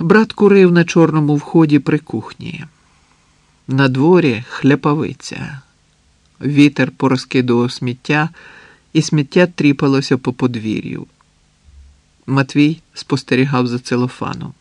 Брат курив на чорному вході при кухні. На дворі хляпавиця. Вітер порозкидував сміття, і сміття тріпалося по подвір'ю. Матвій спостерігав за целофаном.